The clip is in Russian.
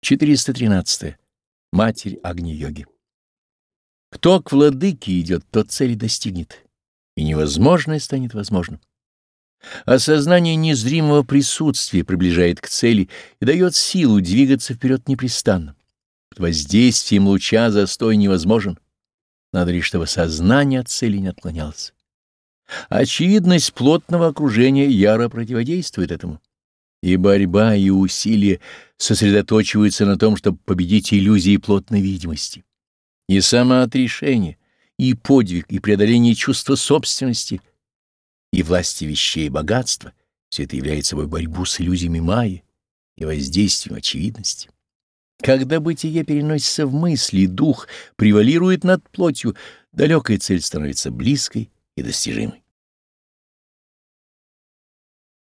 413. Матерь Агни-йоги. Кто к владыке идет, тот цели достигнет, и невозможное станет возможным. Осознание незримого присутствия приближает к цели и дает силу двигаться вперед непрестанно. Под воздействием луча застой невозможен. Надо лишь, чтобы сознание от цели не отклонялось. Очевидность плотного окружения яро противодействует этому. И борьба, и усилия сосредоточиваются на том, чтобы победить иллюзии плотной видимости. И самоотрешение, и подвиг, и преодоление чувства собственности, и власти вещей и богатства — все это является собой борьбу с иллюзиями майи и воздействием очевидности. Когда бытие переносится в мысли, дух превалирует над плотью, далекая цель становится близкой и достижимой.